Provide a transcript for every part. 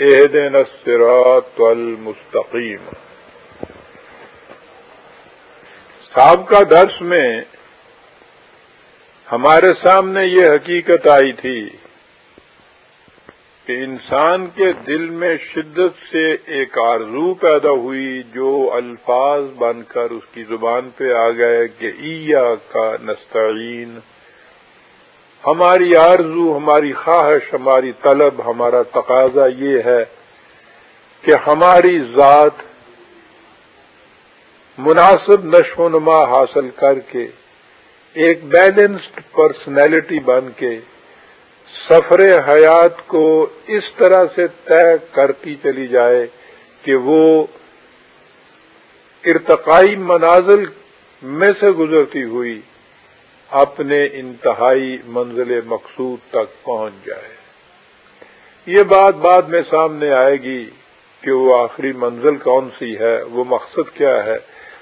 اهدنا الصراط المستقیم سابقہ درس میں ہمارے سامنے یہ حقیقت آئی تھی کہ انسان کے دل میں شدت سے ایک آرزو پیدا ہوئی جو الفاظ بن کر اس کی زبان پہ آ گئے کہ ایا کا نستعین۔ ہماری آرزو، ہماری خواہش، ہماری طلب، ہمارا تقاضا یہ ہے کہ ہماری ذات مناسب نشو و نما حاصل کر کے، ایک بیلنسڈ پرسنالٹی بن کے سفر حیات کو اس طرح سے طے کرتی چلی جائے کہ وہ ارتقائی منازل میں سے گزرتی ہوئی اپنے انتہائی منزل مقصود تک پہنچ جائے۔ یہ بات بعد میں سامنے آئے گی کہ وہ آخری منزل کون سی ہے، وہ مقصد کیا ہے۔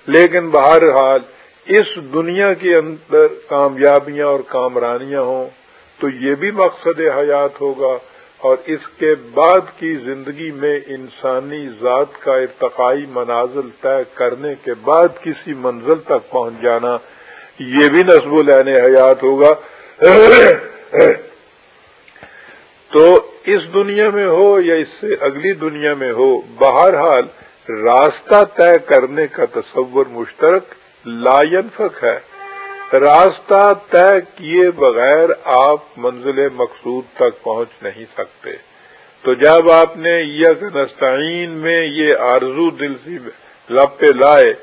لیکن بہرحال اس دنیا کے اندر کامیابیاں اور کامرانیاں ہوں تو یہ بھی مقصد حیات ہوگا اور اس کے بعد کی زندگی میں انسانی ذات کا ارتقائی منازل طے کرنے کے بعد کسی منزل تک پہنچ جانا یہ بھی نصب لین حیات ہوگا۔ تو اس دنیا میں ہو یا اس سے اگلی دنیا میں ہو، بہرحال راستہ طے کرنے کا تصور مشترک لا ہے۔ راستہ طے کیے بغیر آپ منزل مقصود تک پہنچ نہیں سکتے۔ تو جب آپ نے نستعین میں یہ آرزو دل سی لب پہ لائے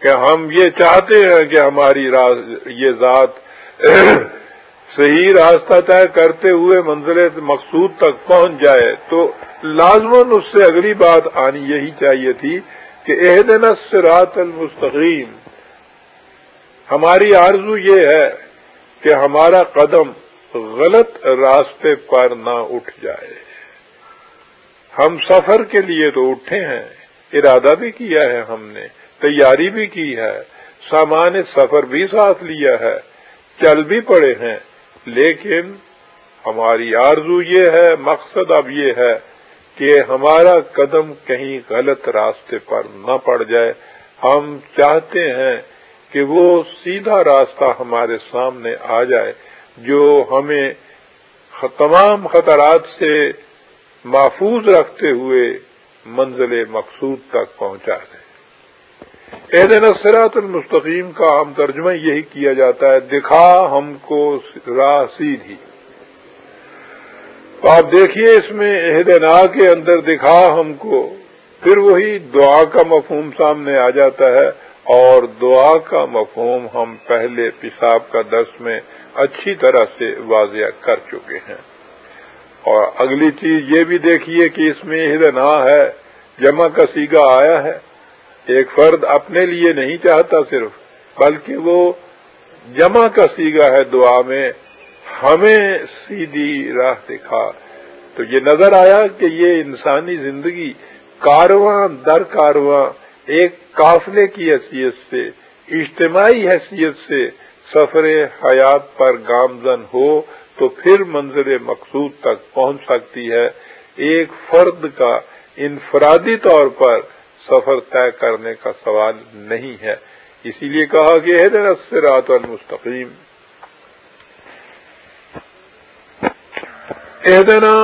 کہ ہم یہ چاہتے ہیں کہ ہماری یہ ذات صحیح راستہ طے کرتے ہوئے منزل مقصود تک پہنچ جائے۔ تو لازمن اس سے اگلی بات آنی یہی چاہیے تھی کہ عہدن سرات المستقیم۔ ہماری آرزو یہ ہے کہ ہمارا قدم غلط راستے پر نہ اٹھ جائے۔ ہم سفر کے لیے تو اٹھے ہیں۔ ارادہ بھی کیا ہے ہم نے۔ تیاری بھی کی ہے، سامان سفر بھی ساتھ لیا ہے، چل بھی پڑے ہیں، لیکن ہماری آرزو یہ ہے، مقصد اب یہ ہے کہ ہمارا قدم کہیں غلط راستے پر نہ پڑ جائے۔ ہم چاہتے ہیں کہ وہ سیدھا راستہ ہمارے سامنے آ جائے، جو ہمیں تمام خطرات سے محفوظ رکھتے ہوئے منزل مقصود تک پہنچا دے۔ عید نصرات المستقیم کا عام ترجمہ یہی کیا جاتا ہے، دکھا ہم کو راہ سیدھی۔ تو آپ دیکھیے اس میں اہدنا کے اندر دکھا ہم کو، پھر وہی دعا کا مفہوم سامنے آ جاتا ہے۔ اور دعا کا مفہوم ہم پہلے پیشاب کا درس میں اچھی طرح سے واضح کر چکے ہیں۔ اور اگلی چیز یہ بھی دیکھیے کہ اس میں عہد نا ہے، جمع کا سیگا آیا ہے۔ ایک فرد اپنے لیے نہیں چاہتا صرف، بلکہ وہ جمع کا سیگا ہے دعا میں، ہمیں سیدھی راہ دکھا۔ تو یہ نظر آیا کہ یہ انسانی زندگی کارواں در کارواں ایک قافلے کی حیثیت سے، اجتماعی حیثیت سے سفر حیات پر گامزن ہو تو پھر منظر مقصود تک پہنچ سکتی ہے۔ ایک فرد کا انفرادی طور پر سفر طے کرنے کا سوال نہیں ہے۔ اسی لیے کہا کہ ہے رات المستقیم۔ دینا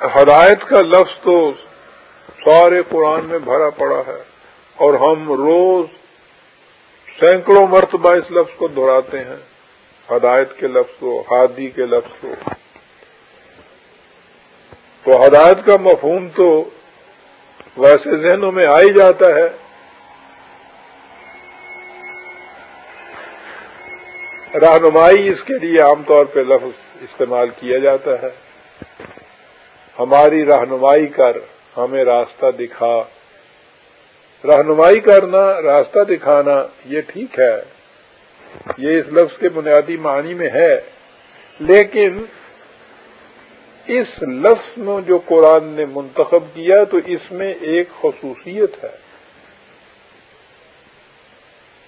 ہدایت کا لفظ تو سارے قرآن میں بھرا پڑا ہے اور ہم روز سینکڑوں مرتبہ اس لفظ کو دہراتے ہیں۔ ہدایت کے لفظ کو ہادی کے لفظ کو تو ہدایت کا مفہوم تو ویسے ذہنوں میں آ ہی جاتا ہے۔ رہنمائی اس کے لیے عام طور پہ لفظ استعمال کیا جاتا ہے۔ ہماری رہنمائی کر، ہمیں راستہ دکھا۔ رہنمائی کرنا، راستہ دکھانا، یہ ٹھیک ہے۔ یہ اس لفظ کے بنیادی معنی میں ہے۔ لیکن اس لفظ میں جو قرآن نے منتخب کیا تو اس میں ایک خصوصیت ہے۔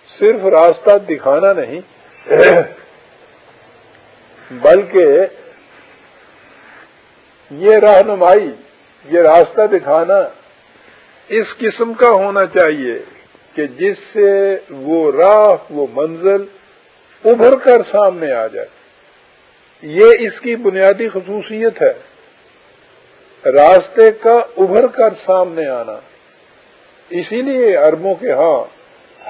صرف راستہ دکھانا نہیں، بلکہ یہ رہنمائی، یہ راستہ دکھانا اس قسم کا ہونا چاہیے کہ جس سے وہ راہ، وہ منزل ابھر کر سامنے آ جائے۔ یہ اس کی بنیادی خصوصیت ہے۔ راستے کا ابھر کر سامنے آنا۔ اسی لیے اربوں کے ہاں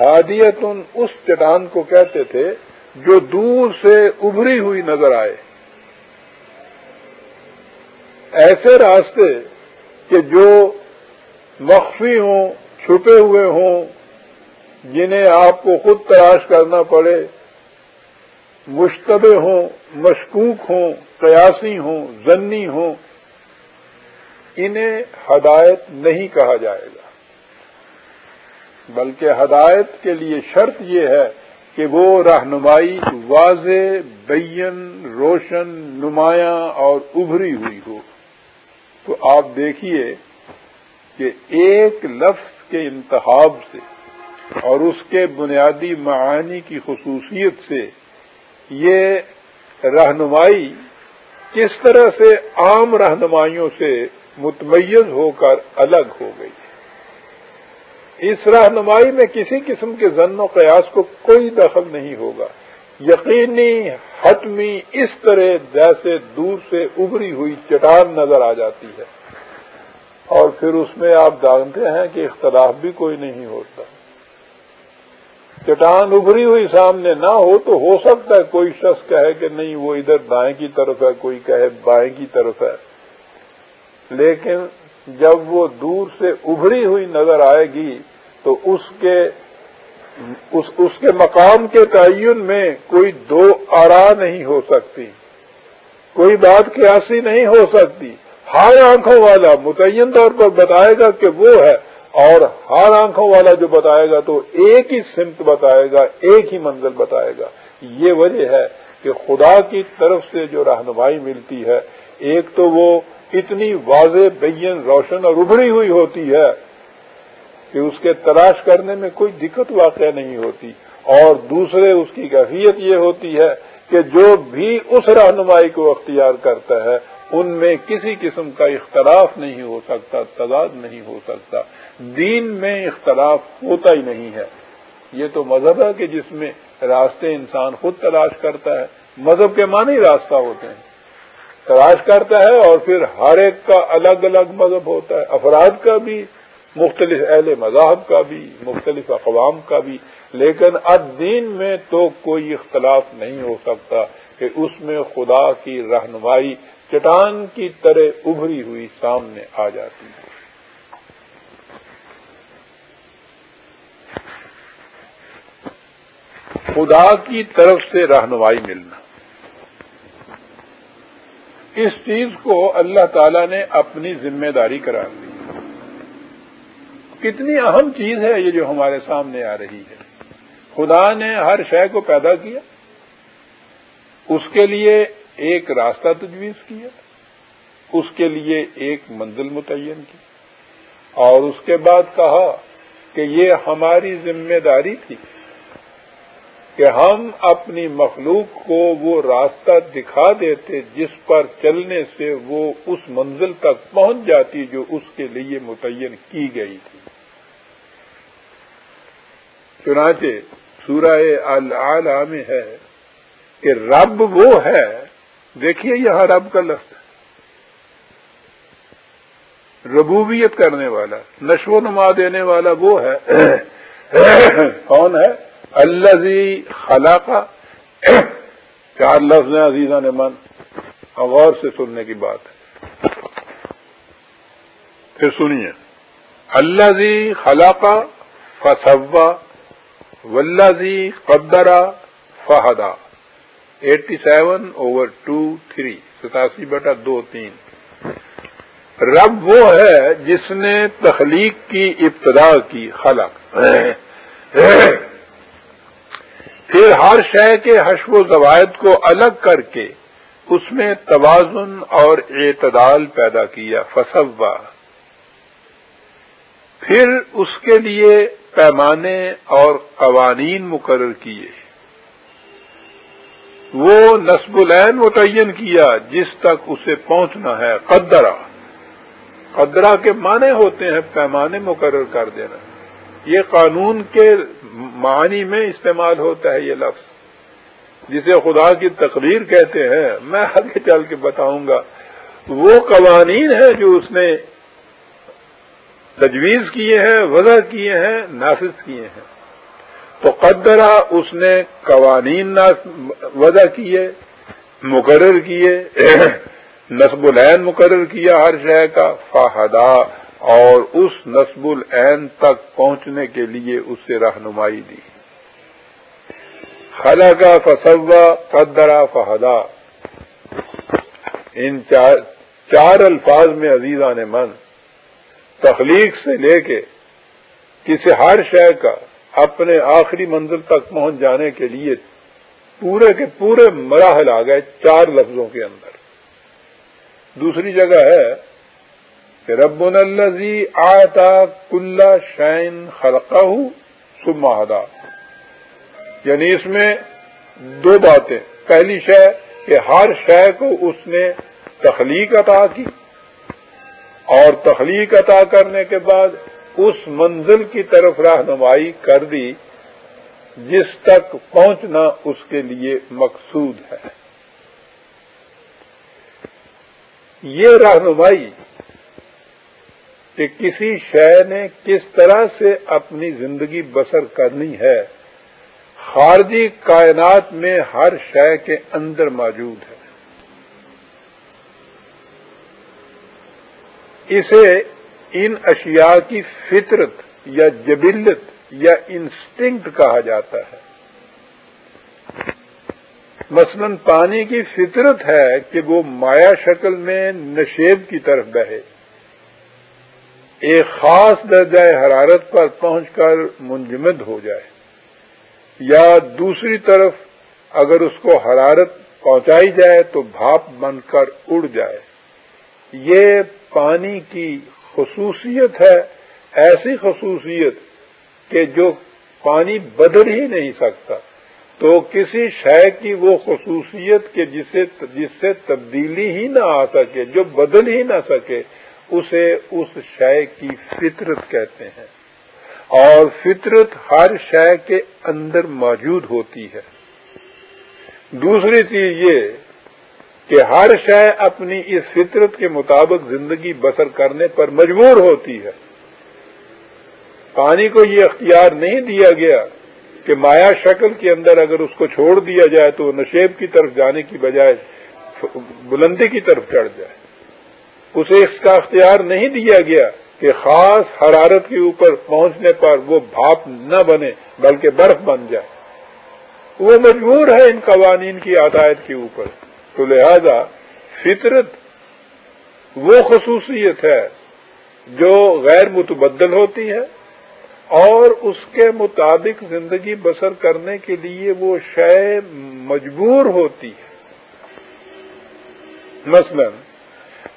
ہادیت اس چٹان کو کہتے تھے جو دور سے ابھری ہوئی نظر آئے۔ ایسے راستے کہ جو مخفی ہوں، چھپے ہوئے ہوں، جنہیں آپ کو خود تلاش کرنا پڑے۔ مشتبہ ہوں، مشکوک ہوں، قیاسی ہوں، زنی ہوں، انہیں ہدایت نہیں کہا جائے گا۔ بلکہ ہدایت کے لیے شرط یہ ہے کہ وہ رہنمائی، واضح، بین، روشن، نمایاں اور ابھری ہوئی ہو۔ تو آپ دیکھیے کہ ایک لفظ کے انتخاب سے اور اس کے بنیادی معانی کی خصوصیت سے یہ رہنمائی کس طرح سے عام رہنمائیوں سے متمیز ہو کر الگ ہو گئی اس رہنمائی میں کسی قسم کے زن و قیاس کو کوئی دخل نہیں ہوگا۔ یقینی حتمی اس طرح جیسے دور سے ابری ہوئی چٹان نظر آ جاتی ہے۔ اور پھر اس میں آپ جانتے ہیں کہ اختلاف بھی کوئی نہیں ہوتا۔ چٹان ابری ہوئی سامنے نہ ہو تو ہو سکتا ہے کوئی شخص کہے کہ نہیں، وہ ادھر دائیں کی طرف ہے، کوئی کہے بائیں کی طرف ہے۔ لیکن جب وہ دور سے ابھری ہوئی نظر آئے گی تو اس کے، اس اس کے مقام کے تعین میں کوئی دو آرا نہیں ہو سکتی۔ کوئی بات قیاسی نہیں ہو سکتی۔ ہر آنکھوں والا متعین طور پر بتائے گا کہ وہ ہے۔ اور ہر آنکھوں والا جو بتائے گا تو ایک ہی سمت بتائے گا، ایک ہی منزل بتائے گا۔ یہ وجہ ہے کہ خدا کی طرف سے جو رہنمائی ملتی ہے، ایک تو وہ اتنی واضح بین روشن اور ابھری ہوئی ہوتی ہے کہ اس کے تلاش کرنے میں کوئی دقت واقع نہیں ہوتی، اور دوسرے اس کی کیفیت یہ ہوتی ہے کہ جو بھی اس رہنمائی کو اختیار کرتا ہے، ان میں کسی قسم کا اختلاف نہیں ہو سکتا، تضاد نہیں ہو سکتا۔ دین میں اختلاف ہوتا ہی نہیں ہے۔ یہ تو مذہب ہے کہ جس میں راستے انسان خود تلاش کرتا ہے، مذہب کے معنی راستہ ہوتے ہیں۔ تلاش کرتا ہے اور پھر ہر ایک کا الگ الگ مذہب ہوتا ہے۔ افراد کا بھی، مختلف اہل مذاہب کا بھی، مختلف اقوام کا بھی۔ لیکن دین میں تو کوئی اختلاف نہیں ہو سکتا کہ اس میں خدا کی رہنمائی چٹان کی طرح ابھری ہوئی سامنے آ جاتی ہے۔ خدا کی طرف سے رہنمائی ملنا۔ اس چیز کو اللہ تعالی نے اپنی ذمہ داری قرار دی۔ کتنی اہم چیز ہے یہ جو ہمارے سامنے آ رہی ہے۔ خدا نے ہر شے کو پیدا کیا۔ اس کے لیے ایک راستہ تجویز کیا۔ اس کے لیے ایک منزل متعین کی۔ اور اس کے بعد کہا کہ یہ ہماری ذمہ داری تھی۔ کہ ہم اپنی مخلوق کو وہ راستہ دکھا دیتے جس پر چلنے سے وہ اس منزل تک پہنچ جاتی جو اس کے لیے متعین کی گئی تھی۔ چنانچہ سورہ العلا میں ہے کہ رب وہ ہے۔ دیکھیے یہاں رب کا لفظ۔ ہے ربوبیت کرنے والا، نشو و نما دینے والا وہ ہے۔ کون ہے؟ اللہ خلا کا چار لفظ ہیں عزیزہ نے من. غور سے سننے کی بات. ہے پھر سنیے. اللہ زی خلا کا فصوا ولازی قدرا فہدا eighty seven over two three ستاسی بٹا دو، تین. رب وہ ہے جس نے تخلیق کی، ابتدا کی، خلق. پھر ہر شے کے حشو و زوائد کو الگ کر کے اس میں توازن اور اعتدال پیدا کیا فصوا پھر اس کے لیے پیمانے اور قوانین مقرر کیے۔ وہ نصب العین متعین کیا جس تک اسے پہنچنا ہے قدرا قدرہ کے معنی ہوتے ہیں پیمانے مقرر کر دینا۔ یہ قانون کے معنی میں استعمال ہوتا ہے یہ لفظ، جسے خدا کی تقریر کہتے ہیں، میں آگے چل کے بتاؤں گا۔ وہ قوانین ہیں جو اس نے تجویز کیے ہیں، وضع کیے ہیں، نافذ کیے ہیں۔ تو قدرہ اس نے قوانین وضع کیے، مقرر کیے، نصب العین مقرر کیا ہر شے کا فہدا اور اس نصب العین تک پہنچنے کے لیے اس سے رہنمائی دی۔ خلا کا فصوا قدرا فہدا۔ ان چار چار الفاظ میں عزیزہ نے من، تخلیق سے لے کے کسی ہر شے کا اپنے آخری منزل تک پہنچ جانے کے لیے پورے کے پورے مراحل آ گئے چار لفظوں کے اندر۔ دوسری جگہ ہے کہ رب الزی آتا کل شائن خلقہ سماہدا یعنی اس میں دو باتیں۔ پہلی شے کہ ہر شے کو اس نے تخلیق عطا کی اور تخلیق عطا کرنے کے بعد اس منزل کی طرف رہنمائی کر دی جس تک پہنچنا اس کے لیے مقصود ہے۔ یہ رہنمائی کہ کسی شے نے کس طرح سے اپنی زندگی بسر کرنی ہے۔ خارجی کائنات میں ہر شے کے اندر موجود ہے۔ اسے ان اشیاء کی فطرت یا جبلت یا انسٹنکٹ کہا جاتا ہے۔ مثلا پانی کی فطرت ہے کہ وہ مایا شکل میں نشیب کی طرف بہے۔ ایک خاص درجۂ حرارت پر پہنچ کر منجمد ہو جائے یا دوسری طرف اگر اس کو حرارت پہنچائی جائے تو بھاپ بن کر اڑ جائے۔ یہ پانی کی خصوصیت ہے، ایسی خصوصیت کہ جو پانی بدل ہی نہیں سکتا۔ تو کسی شے کی وہ خصوصیت کے جسے، جس سے تبدیلی ہی نہ آ سکے، جو بدل ہی نہ سکے اسے اس شے کی فطرت کہتے ہیں۔ اور فطرت ہر شے کے اندر موجود ہوتی ہے۔ دوسری چیز یہ کہ ہر شے اپنی اس فطرت کے مطابق زندگی بسر کرنے پر مجبور ہوتی ہے۔ پانی کو یہ اختیار نہیں دیا گیا کہ مایا شکل کے اندر اگر اس کو چھوڑ دیا جائے تو نشیب کی طرف جانے کی بجائے بلندی کی طرف چڑھ جائے۔ اسے اس کا اختیار نہیں دیا گیا کہ خاص حرارت کے اوپر پہنچنے پر وہ بھاپ نہ بنے، بلکہ برف بن جائے۔ وہ مجبور ہے ان قوانین کی عدایت کے اوپر۔ تو لہذا فطرت وہ خصوصیت ہے جو غیر متبدل ہوتی ہے اور اس کے مطابق زندگی بسر کرنے کے لیے وہ شے مجبور ہوتی ہے۔ مثلا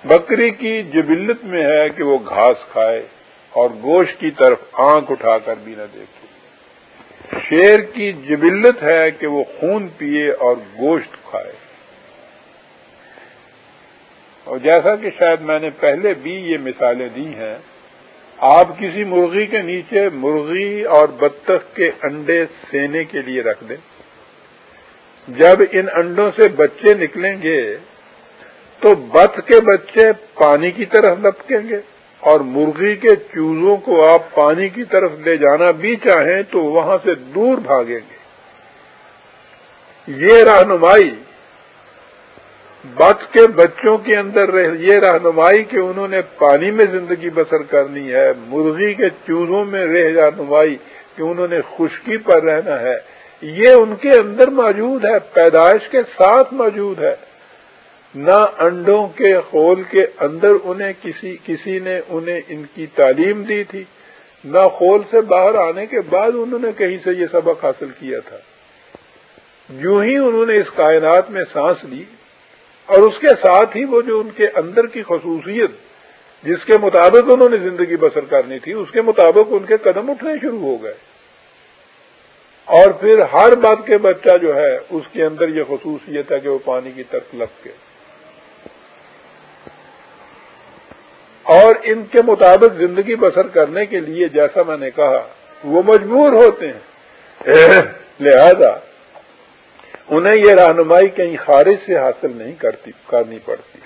بکری کی جبلت میں ہے کہ وہ گھاس کھائے اور گوشت کی طرف آنکھ اٹھا کر بھی نہ دیکھے۔ شیر کی جبلت ہے کہ وہ خون پیے اور گوشت کھائے۔ اور جیسا کہ شاید میں نے پہلے بھی یہ مثالیں دی ہیں، آپ کسی مرغی کے نیچے مرغی اور بطخ کے انڈے سینے کے لیے رکھ دیں۔ جب ان انڈوں سے بچے نکلیں گے تو بت کے بچے پانی کی طرف لپکیں گے اور مرغی کے چوزوں کو آپ پانی کی طرف لے جانا بھی چاہیں تو وہاں سے دور بھاگیں گے۔ یہ رہنمائی بت کے بچوں کے اندر یہ رہنمائی کہ انہوں نے پانی میں زندگی بسر کرنی ہے، مرغی کے چوزوں میں رہ رہنمائی کہ انہوں نے خشکی پر رہنا ہے، یہ ان کے اندر موجود ہے، پیدائش کے ساتھ موجود ہے۔ نہ انڈوں کے خول کے اندر انہیں کسی کسی نے انہیں ان کی تعلیم دی تھی، نہ خول سے باہر آنے کے بعد انہوں نے کہیں سے یہ سبق حاصل کیا تھا۔ یوں ہی انہوں نے اس کائنات میں سانس لی اور اس کے ساتھ ہی وہ جو ان کے اندر کی خصوصیت، جس کے مطابق انہوں نے زندگی بسر کرنی تھی، اس کے مطابق ان کے قدم اٹھنے شروع ہو گئے۔ اور پھر ہر بات کے بچہ جو ہے، اس کے اندر یہ خصوصیت ہے کہ وہ پانی کی طرف لگ کے۔ اور ان کے مطابق زندگی بسر کرنے کے لیے جیسا میں نے کہا، وہ مجبور ہوتے ہیں۔ لہذا انہیں یہ رہنمائی کہیں خارج سے حاصل نہیں کرتی، کرنی پڑتی۔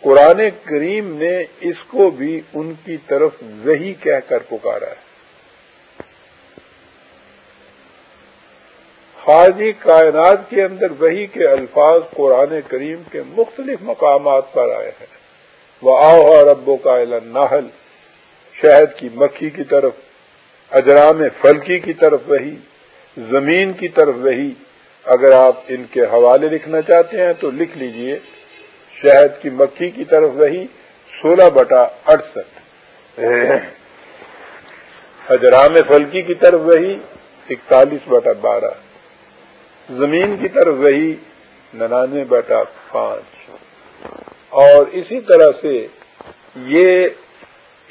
قرآن کریم نے اس کو بھی ان کی طرف وہی کہہ کر پکارا ہے۔ خارجی کائنات کے اندر وہی کے الفاظ قرآن کریم کے مختلف مقامات پر آئے ہیں۔ وہ آؤ اور ابو کا ناہل شہد کی مکھی کی طرف، اجرام فلکی کی طرف وہی، زمین کی طرف وہی۔ اگر آپ ان کے حوالے لکھنا چاہتے ہیں تو لکھ لیجیے۔ شہد کی مکھی کی طرف وہی، سولہ بٹا اڑسٹھ حجرام فلکی کی طرف وہی، اکتالیس بٹا بارہ۔ زمین کی طرف وہی ننانوے بٹا پانچ۔ اور اسی طرح سے یہ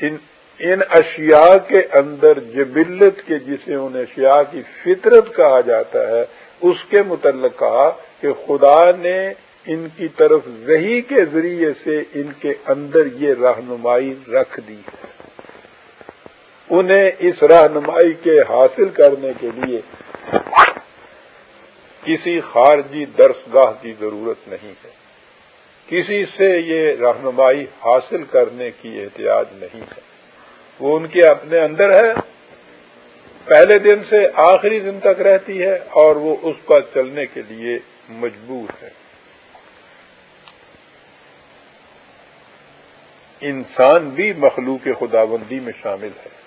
ان ان اشیاء کے اندر جبلت کے جسے ان اشیاء کی فطرت کہا جاتا ہے، اس کے متعلق کہا کہ خدا نے ان کی طرف وہی کے ذریعے سے ان کے اندر یہ رہنمائی رکھ دی۔ ہے انہیں اس رہنمائی کے حاصل کرنے کے لیے کسی خارجی درسگاہ کی ضرورت نہیں ہے۔ کسی سے یہ رہنمائی حاصل کرنے کی احتیاط نہیں ہے۔ وہ ان کے اپنے اندر ہے، پہلے دن سے آخری دن تک رہتی ہے اور وہ اس پر چلنے کے لیے مجبور ہے۔ انسان بھی مخلوق خدابندی میں شامل ہے۔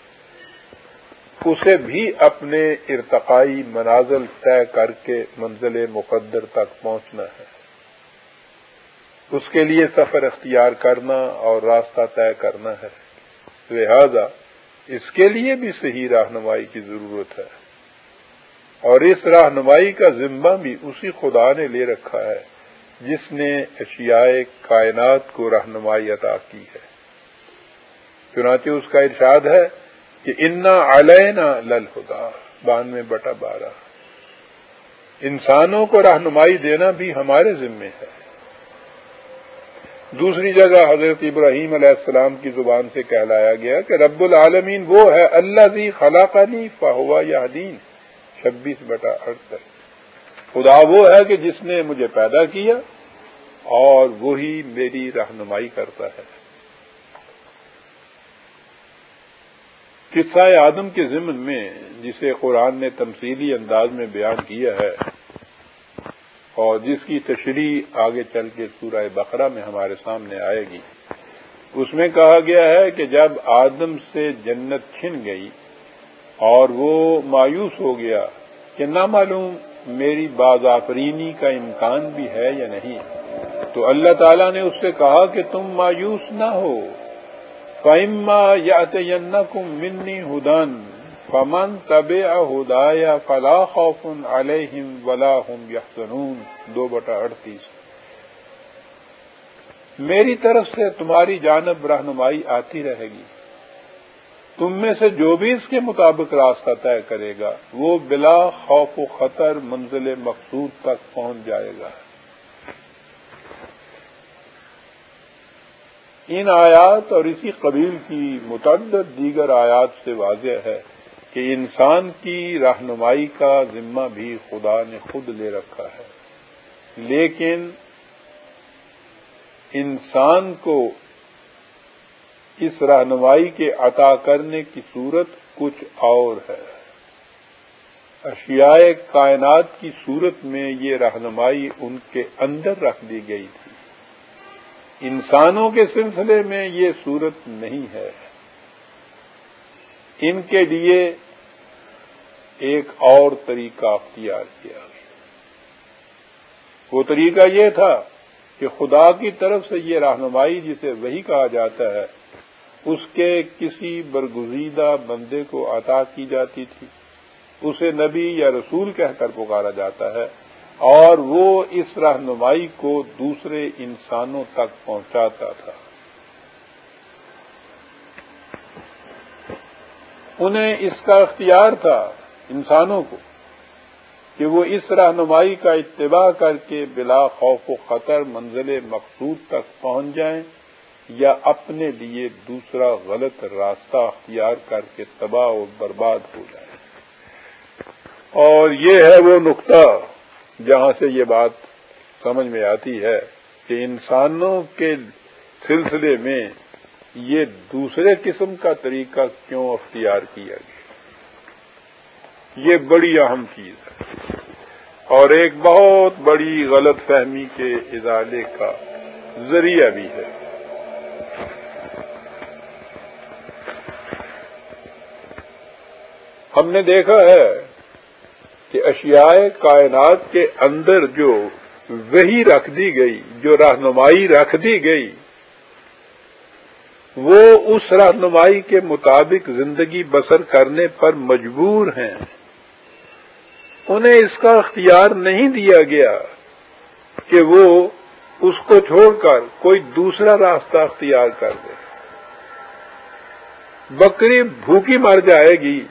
اسے بھی اپنے ارتقائی منازل طے کر کے منزل مقدر تک پہنچنا ہے۔ اس کے لیے سفر اختیار کرنا اور راستہ طے کرنا ہے۔ لہذا اس کے لیے بھی صحیح رہنمائی کی ضرورت ہے۔ اور اس رہنمائی کا ذمہ بھی اسی خدا نے لے رکھا ہے، جس نے اشیاء کائنات کو رہنمائی عطا کی ہے۔ چنانچہ اس کا ارشاد ہے کہ انا علینا لل خدا بانوے بٹا بارہ۔ انسانوں کو رہنمائی دینا بھی ہمارے ذمے ہے۔ دوسری جگہ حضرت ابراہیم علیہ السلام کی زبان سے کہلایا گیا کہ رب العالمین وہ ہے اللہ دی خلاقانی فہوا یا دین چھبیس بٹا اڑسٹھ خدا وہ ہے کہ جس نے مجھے پیدا کیا اور وہی میری رہنمائی کرتا ہے۔ قصہ آدم کے ضمن میں جسے قرآن نے تمثیلی انداز میں بیان کیا ہے اور جس کی تشریح آگے چل کے سورہ بقرہ میں ہمارے سامنے آئے گی، اس میں کہا گیا ہے کہ جب آدم سے جنت چھن گئی اور وہ مایوس ہو گیا کہ نہ معلوم میری باز آفرینی کا امکان بھی ہے یا نہیں، تو اللہ تعالیٰ نے اس سے کہا کہ تم مایوس نہ ہو۔ فعما یا منی ہدن فمن طب ہدایا فلا خوف علیہم ولا ہم یحسنون دو بٹا اڑتیس۔ میری طرف سے تمہاری جانب رہنمائی آتی رہے گی۔ تم میں سے جو بھی اس کے مطابق راستہ طے کرے گا، وہ بلا خوف و خطر منزل مقصود تک پہنچ جائے گا۔ ان آیات اور اسی قبیل کی متعدد دیگر آیات سے واضح ہے کہ انسان کی رہنمائی کا ذمہ بھی خدا نے خود لے رکھا ہے۔ لیکن انسان کو اس رہنمائی کے عطا کرنے کی صورت کچھ اور ہے۔ اشیاء کائنات کی صورت میں یہ رہنمائی ان کے اندر رکھ دی گئی تھی۔ انسانوں کے سلسلے میں یہ صورت نہیں ہے۔ ان کے لیے ایک اور طریقہ اختیار کیا۔ وہ طریقہ یہ تھا کہ خدا کی طرف سے یہ رہنمائی جسے وہی کہا جاتا ہے، اس کے کسی برگزیدہ بندے کو عطا کی جاتی تھی۔ اسے نبی یا رسول کہہ کر پکارا جاتا ہے۔ اور وہ اس رہنمائی کو دوسرے انسانوں تک پہنچاتا تھا۔ انہیں اس کا اختیار تھا، انسانوں کو، کہ وہ اس رہنمائی کا اتباع کر کے بلا خوف و خطر منزل مقصود تک پہنچ جائیں یا اپنے لیے دوسرا غلط راستہ اختیار کر کے تباہ و برباد ہو جائے اور یہ ہے وہ نقطہ جہاں سے یہ بات سمجھ میں آتی ہے کہ انسانوں کے سلسلے میں یہ دوسرے قسم کا طریقہ کیوں اختیار کیا گیا؟ یہ بڑی اہم چیز ہے اور ایک بہت بڑی غلط فہمی کے ازالے کا ذریعہ بھی ہے۔ ہم نے دیکھا ہے کہ اشیاء کائنات کے اندر جو وہی رکھ دی گئی، جو رہنمائی رکھ دی گئی، وہ اس رہنمائی کے مطابق زندگی بسر کرنے پر مجبور ہیں۔ انہیں اس کا اختیار نہیں دیا گیا کہ وہ اس کو چھوڑ کر کوئی دوسرا راستہ اختیار کر دے۔ بکری بھوکی مر جائے گی۔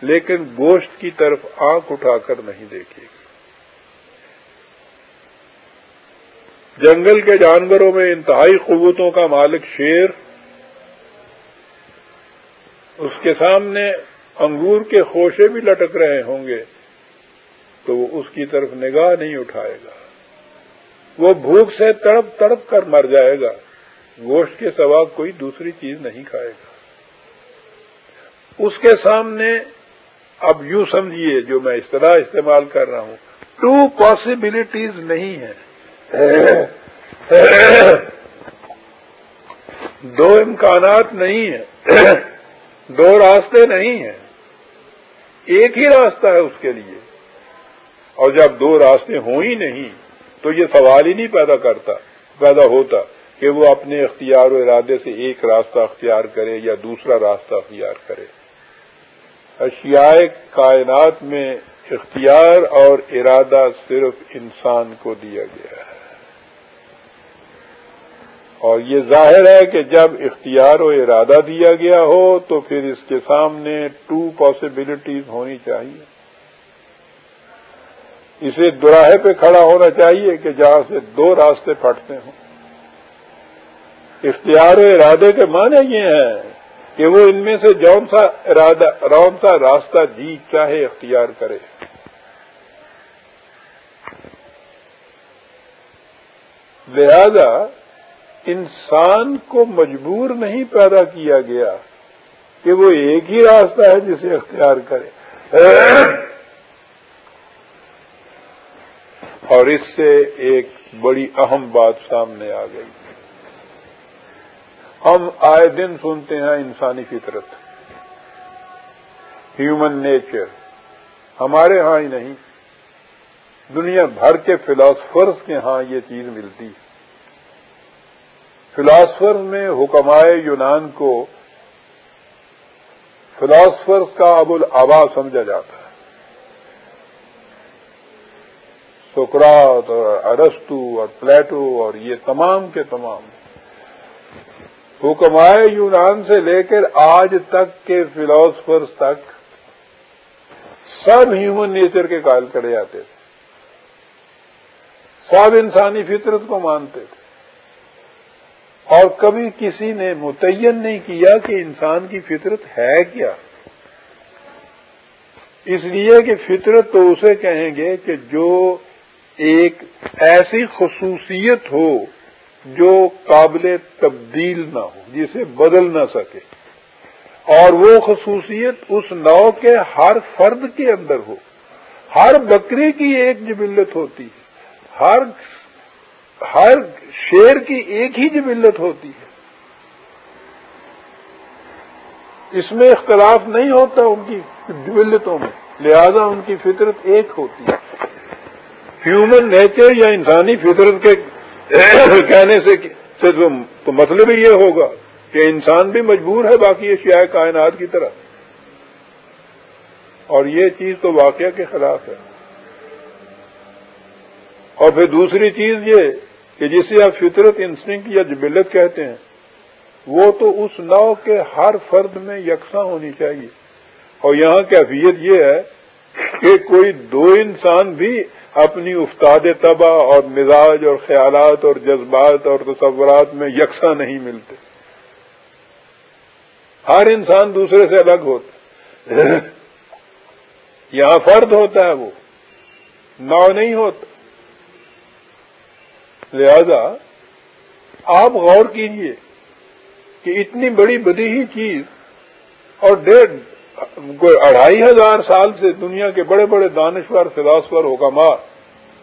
لیکن گوشت کی طرف آنکھ اٹھا کر نہیں دیکھے۔ گی جنگل کے جانوروں میں انتہائی قوتوں کا مالک شیر، اس کے سامنے انگور کے خوشے بھی لٹک رہے ہوں گے، تو وہ اس کی طرف نگاہ نہیں اٹھائے گا۔ وہ بھوک سے تڑپ تڑپ کر مر جائے گا۔ گوشت کے سوا کوئی دوسری چیز نہیں کھائے گا۔ اس کے سامنے اب یوں سمجھیے جو میں اس طرح استعمال کر رہا ہوں۔ ٹو پاسبلٹیز نہیں ہیں۔ دو امکانات نہیں ہیں۔ دو راستے نہیں ہیں۔ ایک ہی راستہ ہے اس کے لیے۔ اور جب دو راستے ہوں ہی نہیں، تو یہ سوال ہی نہیں پیدا کرتا، پیدا ہوتا کہ وہ اپنے اختیار و ارادے سے ایک راستہ اختیار کرے یا دوسرا راستہ اختیار کرے۔ اشیاء کائنات میں اختیار اور ارادہ صرف انسان کو دیا گیا ہے۔ اور یہ ظاہر ہے کہ جب اختیار و ارادہ دیا گیا ہو تو پھر اس کے سامنے ٹو پاسبلٹیز ہونی چاہیے۔ اسے دوراہے پہ کھڑا ہونا چاہیے کہ جہاں سے دو راستے پھٹتے ہوں۔ اختیار و ارادے کے معنی یہ ہیں کہ وہ ان میں سے جون سا ارادہ، رون سا راستہ جی چاہے، اختیار کرے۔ لہذا انسان کو مجبور نہیں پیدا کیا گیا کہ وہ ایک ہی راستہ ہے جسے اختیار کرے۔ اور اس سے ایک بڑی اہم بات سامنے آ گئی۔ ہم آئے دن سنتے ہیں انسانی فطرت۔ ہیومن نیچر ہمارے ہاں ہی نہیں۔ دنیا بھر کے فلاسفرز کے ہاں یہ چیز ملتی۔ ہے فلاسفر میں حکمائے یونان کو فلاسفر کا ابو العبا سمجھا جاتا ہے۔ سکرات اور ارستو اور پلیٹو اور یہ تمام کے تمام۔ حکمائے یونان سے لے کر آج تک کے فلاسفرز تک، سب ہیومن نیچر کے قائل کرے جاتے تھے۔ سب انسانی فطرت کو مانتے تھے۔ اور کبھی کسی نے متعین نہیں کیا کہ انسان کی فطرت ہے کیا۔ اس لیے کہ فطرت تو اسے کہیں گے کہ جو ایک ایسی خصوصیت ہو جو قابل تبدیل نہ ہو، جسے بدل نہ سکے۔ اور وہ خصوصیت اس نو کے ہر فرد کے اندر ہو۔ ہر بکری کی ایک جبلت ہوتی ہے۔ ہر ہر شیر کی ایک ہی جبلت ہوتی ہے۔ اس میں اختلاف نہیں ہوتا ان کی جبلتوں میں، لہذا ان کی فطرت ایک ہوتی ہے۔ ہیومن نیچر یا انسانی فطرت کے کہنے سے تو مطلب یہ ہوگا کہ انسان بھی مجبور ہے باقی اشیاء کائنات کی طرح اور یہ چیز تو واقعہ کے خلاف ہے۔ اور پھر دوسری چیز یہ کہ جسے آپ فطرت انسٹنگ یا جبلت کہتے ہیں، وہ تو اس نو کے ہر فرد میں یکساں ہونی چاہیے۔ اور یہاں کی افیت یہ ہے کہ کوئی دو انسان بھی اپنی استاد تباہ اور مزاج اور خیالات اور جذبات اور تصورات میں یکساں نہیں ملتے۔ ہر انسان دوسرے سے الگ ہوتا یہاں فرد ہوتا ہے وہ نو نہیں ہوتا۔ لہذا آپ غور کیجیے کہ اتنی بڑی بدی ہی چیز اور ڈیڑھ کوئی اڑھائی ہزار سال سے دنیا کے بڑے بڑے دانشور، فلاسفر حکما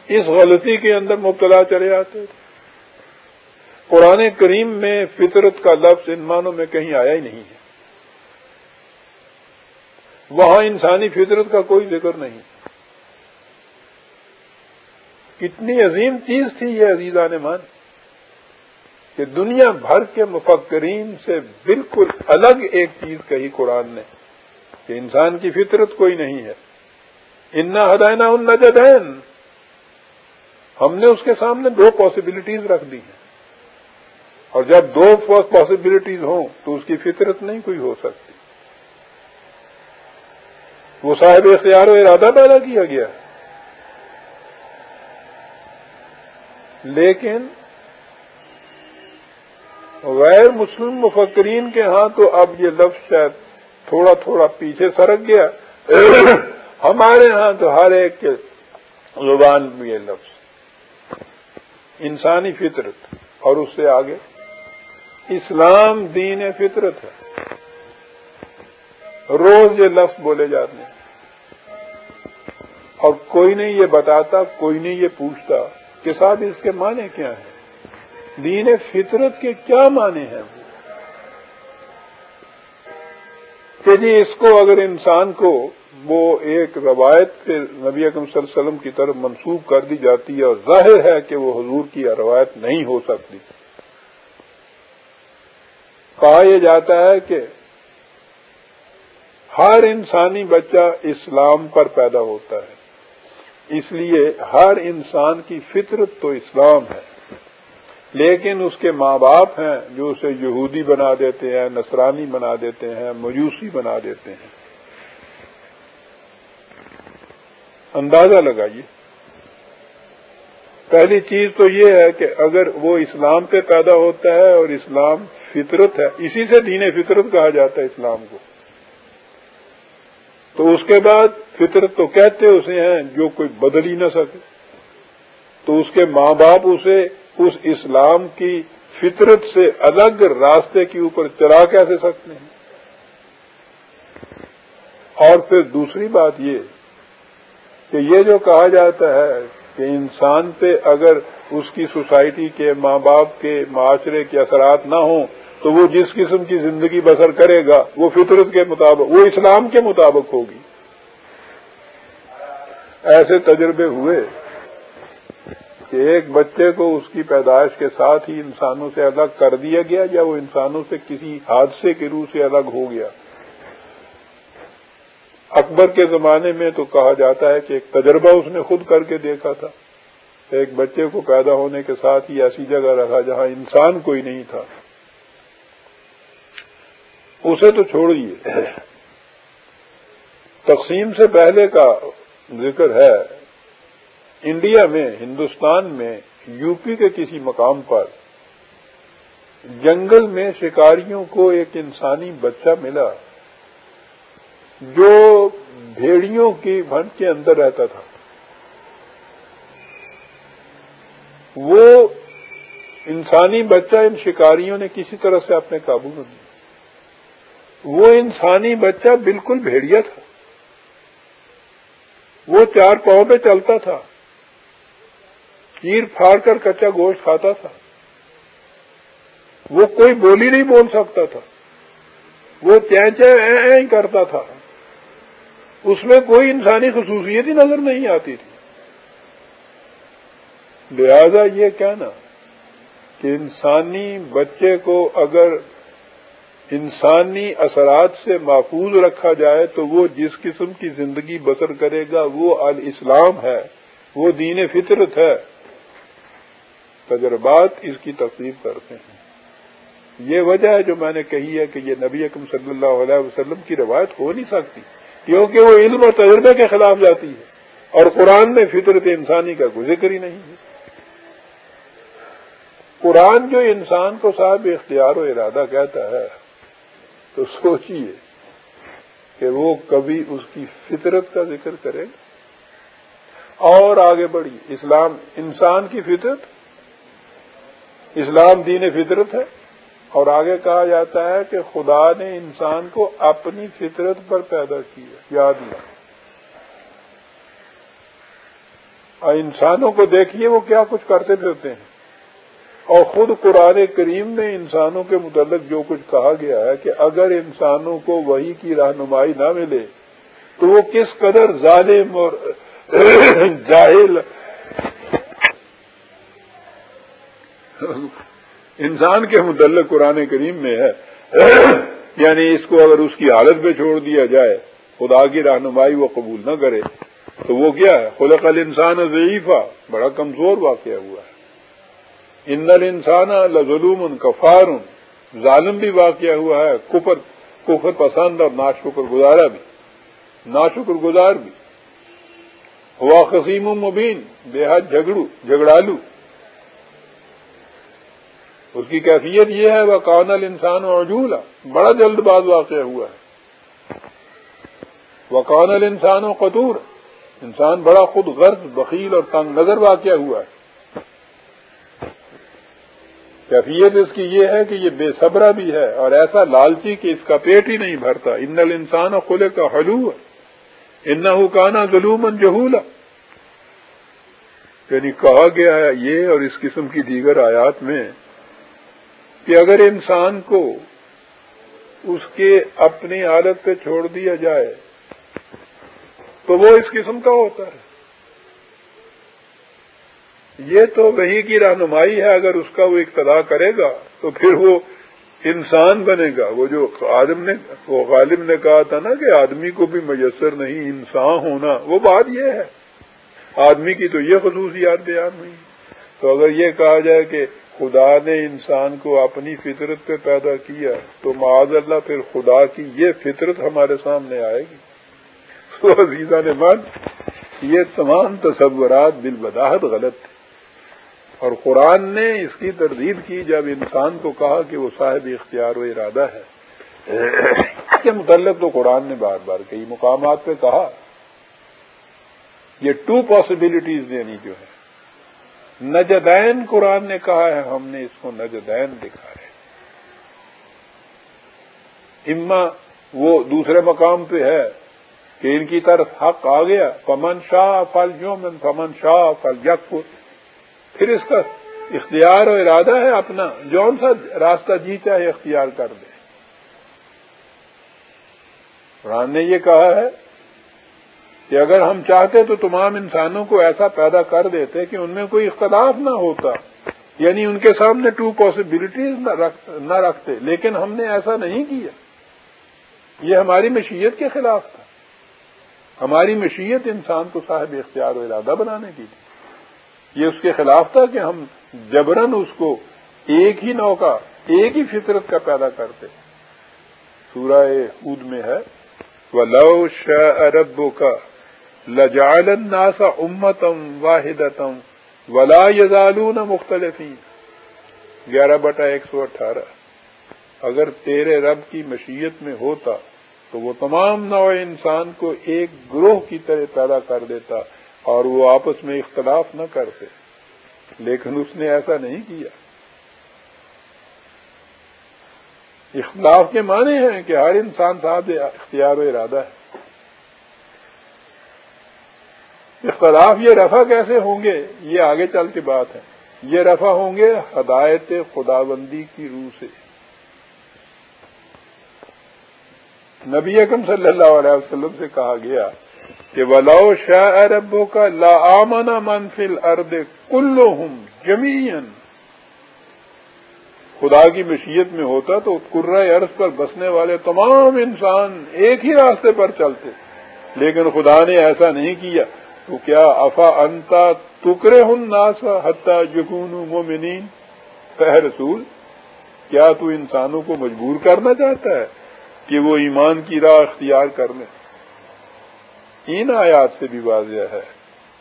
اس غلطی کے اندر مبتلا چلے آتے تھے۔ قرآن کریم میں فطرت کا لفظ ان معنوں میں کہیں آیا ہی نہیں ہے۔ وہاں انسانی فطرت کا کوئی ذکر نہیں۔ کتنی عظیم چیز تھی یہ عزیزان مان کہ دنیا بھر کے مفکرین سے بالکل الگ ایک چیز کہی قرآن نے۔ کہ انسان کی فطرت کوئی نہیں ہے۔ انا ہدائنا ان نجدین ہم نے اس کے سامنے دو پاسبلٹیز رکھ دی ہیں۔ اور جب دو پاسبلٹیز ہوں تو اس کی فطرت نہیں کوئی ہو سکتی۔ وہ صاحب اختیار و ارادہ پیدا کیا گیا۔ لیکن غیر مسلم مفکرین کے ہاں تو اب یہ لفظ شاید تھوڑا تھوڑا پیچھے سرک گیا۔ ہمارے ہاں تو ہر ایک کے زبان میں یہ لفظ۔ انسانی فطرت اور اس سے آگے۔ اسلام دین فطرت ہے۔ روز یہ لفظ بولے جاتے ہیں۔ اور کوئی نہیں یہ بتاتا، کوئی نہیں یہ پوچھتا کہ صاحب اس کے معنی کیا ہیں؟ دین فطرت کے کیا معنی ہیں؟ کہ جی اس کو اگر انسان کو وہ ایک روایت نبی اکم صلی اللہ علیہ وسلم کی طرف منسوخ کر دی جاتی ہے اور ظاہر ہے کہ وہ حضور کی روایت نہیں ہو سکتی۔ کہا یہ جاتا ہے کہ ہر انسانی بچہ اسلام پر پیدا ہوتا ہے۔ اس لیے ہر انسان کی فطرت تو اسلام ہے۔ لیکن اس کے ماں باپ ہیں جو اسے یہودی بنا دیتے ہیں، نصرانی بنا دیتے ہیں، مجوسی بنا دیتے ہیں۔ اندازہ لگائیے۔ پہلی چیز تو یہ ہے کہ اگر وہ اسلام پہ پیدا ہوتا ہے اور اسلام فطرت ہے، اسی سے دین فطرت کہا جاتا ہے اسلام کو۔ تو اس کے بعد فطرت تو کہتے اسے ہیں جو کوئی بدل ہی نہ سکے۔ تو اس کے ماں باپ اسے اس اسلام کی فطرت سے الگ راستے کے اوپر چلا کیسے سکتے ہیں؟ اور پھر دوسری بات یہ کہ یہ جو کہا جاتا ہے کہ انسان پہ اگر اس کی سوسائٹی کے ماں باپ کے معاشرے کے اثرات نہ ہوں تو وہ جس قسم کی زندگی بسر کرے گا، وہ فطرت کے مطابق، وہ اسلام کے مطابق ہوگی۔ ایسے تجربے ہوئے کہ ایک بچے کو اس کی پیدائش کے ساتھ ہی انسانوں سے الگ کر دیا گیا یا وہ انسانوں سے کسی حادثے کے روح سے الگ ہو گیا؟ اکبر کے زمانے میں تو کہا جاتا ہے کہ ایک تجربہ اس نے خود کر کے دیکھا تھا۔ ایک بچے کو پیدا ہونے کے ساتھ ہی ایسی جگہ رکھا جہاں انسان کوئی نہیں تھا۔ اسے تو چھوڑیے تقسیم سے پہلے کا ذکر ہے۔ انڈیا میں، ہندوستان میں، یو پی کے کسی مقام پر جنگل میں شکاریوں کو ایک انسانی بچہ ملا جو بھیڑیوں کی بھنٹ کے اندر رہتا تھا۔ وہ انسانی بچہ ان شکاریوں نے کسی طرح سے اپنے قابو میں دیا وہ انسانی بچہ بالکل بھیڑیا تھا۔ وہ چار پاؤں پہ چلتا تھا۔ چیر پھاڑ کر کچا گوشت کھاتا تھا۔ وہ کوئی بولی نہیں بول سکتا تھا۔ وہ چین کرتا تھا۔ اس میں کوئی انسانی خصوصیت ہی نظر نہیں آتی تھی۔ لہذا یہ کہنا کہ انسانی بچے کو اگر انسانی اثرات سے محفوظ رکھا جائے تو وہ جس قسم کی زندگی بسر کرے گا وہ الاسلام ہے۔ وہ دین فطرت ہے۔ تجربات اس کی تفصیل کرتے ہیں۔ یہ وجہ ہے جو میں نے کہی ہے کہ یہ نبی اکم صلی اللہ علیہ وسلم کی روایت ہو نہیں سکتی، کیونکہ وہ علم اور تجربے کے خلاف جاتی ہے۔ اور قرآن میں فطرت انسانی کا کوئی ذکر ہی نہیں ہے۔ قرآن جو انسان کو صاحب اختیار و ارادہ کہتا ہے، تو سوچیے کہ وہ کبھی اس کی فطرت کا ذکر کرے اور آگے بڑھی اسلام انسان کی فطرت اسلام دین فطرت ہے۔ اور آگے کہا جاتا ہے کہ خدا نے انسان کو اپنی فطرت پر پیدا کیا یاد لیا اور انسانوں کو دیکھیے وہ کیا کچھ کرتے پھرتے ہیں۔ اور خود قرآن کریم میں انسانوں کے متعلق جو کچھ کہا گیا ہے کہ اگر انسانوں کو وہی کی رہنمائی نہ ملے تو وہ کس قدر ظالم اور جاہل انسان کے متعلق قرآن کریم میں ہے۔ یعنی اس کو اگر اس کی حالت پہ چھوڑ دیا جائے، خدا کی رہنمائی وہ قبول نہ کرے، تو وہ کیا ہے؟ خلق الانسان ضعیفہ بڑا کمزور واقعہ ہوا ہے۔ ان انسان لظلوم کفار ظالم بھی واقعہ ہوا ہے۔ کفر کفر پسند اور ناشکر گزارا بھی، ناشکر گزار بھی۔ ہوا قسیم مبین، بے حد جھگڑو، جھگڑالو۔ اس کی کیفیت یہ ہے وہ کونل انسان عجول بڑا جلد باز واقع ہوا ہے۔ وہ کونل انسان و قطور انسان بڑا خود غرض، بخیل اور تنگ نظر واقع ہوا ہے۔ کیفیت اس کی یہ ہے کہ یہ بے صبرہ بھی ہے اور ایسا لالچی کہ اس کا پیٹ ہی نہیں بھرتا۔ ان انسان و خلے کا حلو ان حکانا ظلم جہولا یعنی کہا گیا ہے یہ اور اس قسم کی دیگر آیات میں کہ اگر انسان کو اس کے اپنی عادت پہ چھوڑ دیا جائے، تو وہ اس قسم کا ہوتا ہے۔ یہ تو وہی کی رہنمائی ہے، اگر اس کا وہ اقتدا کرے گا، تو پھر وہ انسان بنے گا۔ وہ جو عالم نے، وہ غالب نے کہا تھا نا کہ آدمی کو بھی میسر نہیں، انسان ہونا، وہ بات یہ ہے۔ آدمی کی تو یہ خصوصیات بیان ہوئی۔ تو اگر یہ کہا جائے کہ خدا نے انسان کو اپنی فطرت پہ پیدا کیا تو معاذ اللہ پھر خدا کی یہ فطرت ہمارے سامنے آئے گی۔ تو عزیزہ نے من یہ تمام تصورات بالبداحت غلط تھے اور قرآن نے اس کی تردید کی جب انسان کو کہا کہ وہ صاحب اختیار و ارادہ ہے۔ اس کے متعلق تو قرآن نے بار بار کئی مقامات پہ کہا، یہ ٹو پاسبلٹیز دینی جو ہے نجدین قرآن نے کہا ہے، ہم نے اس کو نجدین دکھا ہے۔ اما وہ دوسرے مقام پہ ہے کہ ان کی طرف حق آ گیا۔ پمن شاہ فل یومن پمن شاہ فل یک پھر اس کا اختیار و ارادہ ہے اپنا۔ جون سا راستہ جی چاہے اختیار کر دے۔ قرآن نے یہ کہا ہے کہ اگر ہم چاہتے تو تمام انسانوں کو ایسا پیدا کر دیتے کہ ان میں کوئی اختلاف نہ ہوتا یعنی ان کے سامنے ٹو پاسبلٹیز نہ رکھتے، لیکن ہم نے ایسا نہیں کیا۔ یہ ہماری مشیت کے خلاف تھا۔ ہماری مشیت انسان کو صاحب اختیار و ارادہ بنانے کی تھی۔ یہ اس کے خلاف تھا کہ ہم جبرن اس کو ایک ہی نوکا ایک ہی فطرت کا پیدا کرتے۔ سورہ خود میں ہے وہ لو شہ کا لجعل الناس امتم واحدتم ولا یزالون مختلفین گیارہ بٹا ایک سو اٹھارہ. اگر تیرے رب کی مشیت میں ہوتا تو وہ تمام نو انسان کو ایک گروہ کی طرح پیدا کر دیتا اور وہ آپس میں اختلاف نہ کرتے. لیکن اس نے ایسا نہیں کیا. اختلاف کے معنی ہیں کہ ہر انسان صاحب اختیار و ارادہ ہے. اختلاف یہ رفع کیسے ہوں گے؟ یہ آگے چل کے بات ہے۔ یہ رفع ہوں گے ہدایت خداوندی کی روح سے۔ نبی اکم صلی اللہ علیہ وسلم سے کہا گیا کہ ولاؤ شاہ اربوں کا لا آمنا منفل ارد کلو ہوں جمین خدا کی مشیت میں ہوتا تو کرہ عرض پر بسنے والے تمام انسان ایک ہی راستے پر چلتے، لیکن خدا نے ایسا نہیں کیا۔ تو کیا افا انتا ٹکرے ہن ناسا حتہ یقون مومنین؟ کہ رسول، کیا تو انسانوں کو مجبور کرنا چاہتا ہے کہ وہ ایمان کی راہ اختیار کر لیں؟ ان آیات سے بھی واضح ہے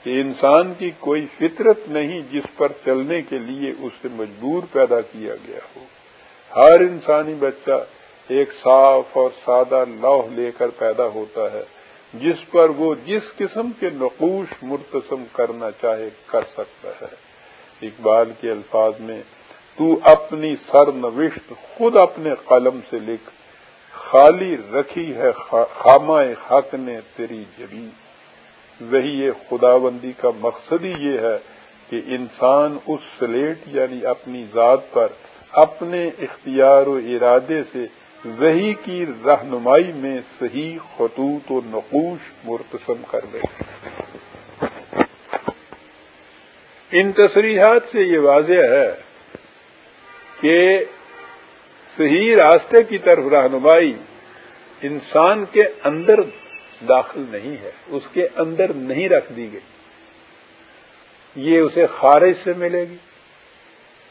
کہ انسان کی کوئی فطرت نہیں جس پر چلنے کے لیے اسے مجبور پیدا کیا گیا ہو۔ ہر انسانی بچہ ایک صاف اور سادہ لوح لے کر پیدا ہوتا ہے۔ جس پر وہ جس قسم کے نقوش مرتسم کرنا چاہے کر سکتا ہے۔ اقبال کے الفاظ میں، تو اپنی سر نوشت خود اپنے قلم سے لکھ، خالی رکھی ہے خامہ حق نے تیری جبی وہی یہ خدا بندی کا مقصد ہی یہ ہے کہ انسان اس سلیٹ یعنی اپنی ذات پر اپنے اختیار و ارادے سے وہی کی رہنمائی میں صحیح خطوط و نقوش مرتسم کر لے ان تصریحات سے یہ واضح ہے کہ صحیح راستے کی طرف رہنمائی انسان کے اندر داخل نہیں ہے، اس کے اندر نہیں رکھ دی گئی۔ یہ اسے خارج سے ملے گی۔